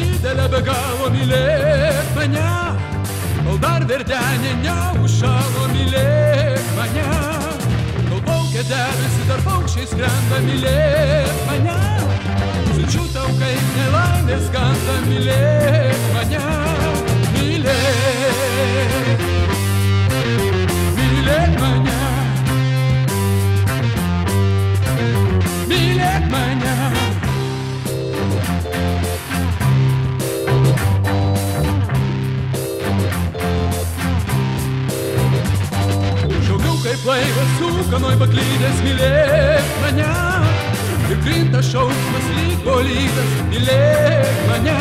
didelę be galo mylėk mane, kol dar verdenė neužšalo mylėk mane, kol plaukia debesi, dar paukščiai skrenda mylėk mane, siunčiu tau kaip nelaimės ganda mylėk. Kaip laivas suka nuo paklydęs mylėk mane Ir krinta šauksmas lyg bolytas mylėk mane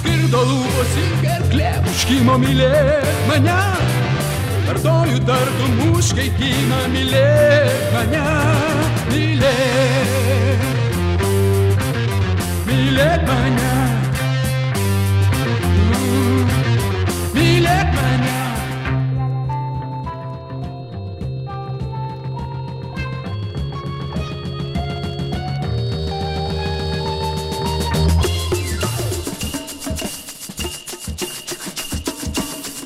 Skirdo lūpos ir gerklė užkimo mylėk mane Kartoju tartum užkeitimą mylėk mane mylėk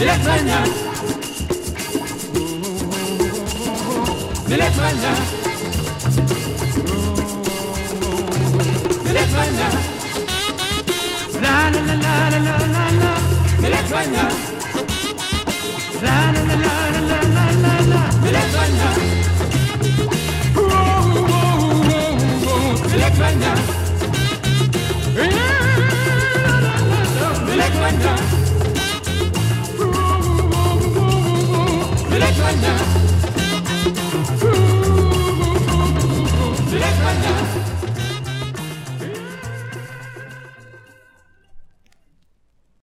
Biletmenya Biletmenya Biletmenya La la la la la la la la Biletmenya La la la la la la la la la Biletmenya Oh oh oh oh Biletmenya Yeah la la la la Biletmenya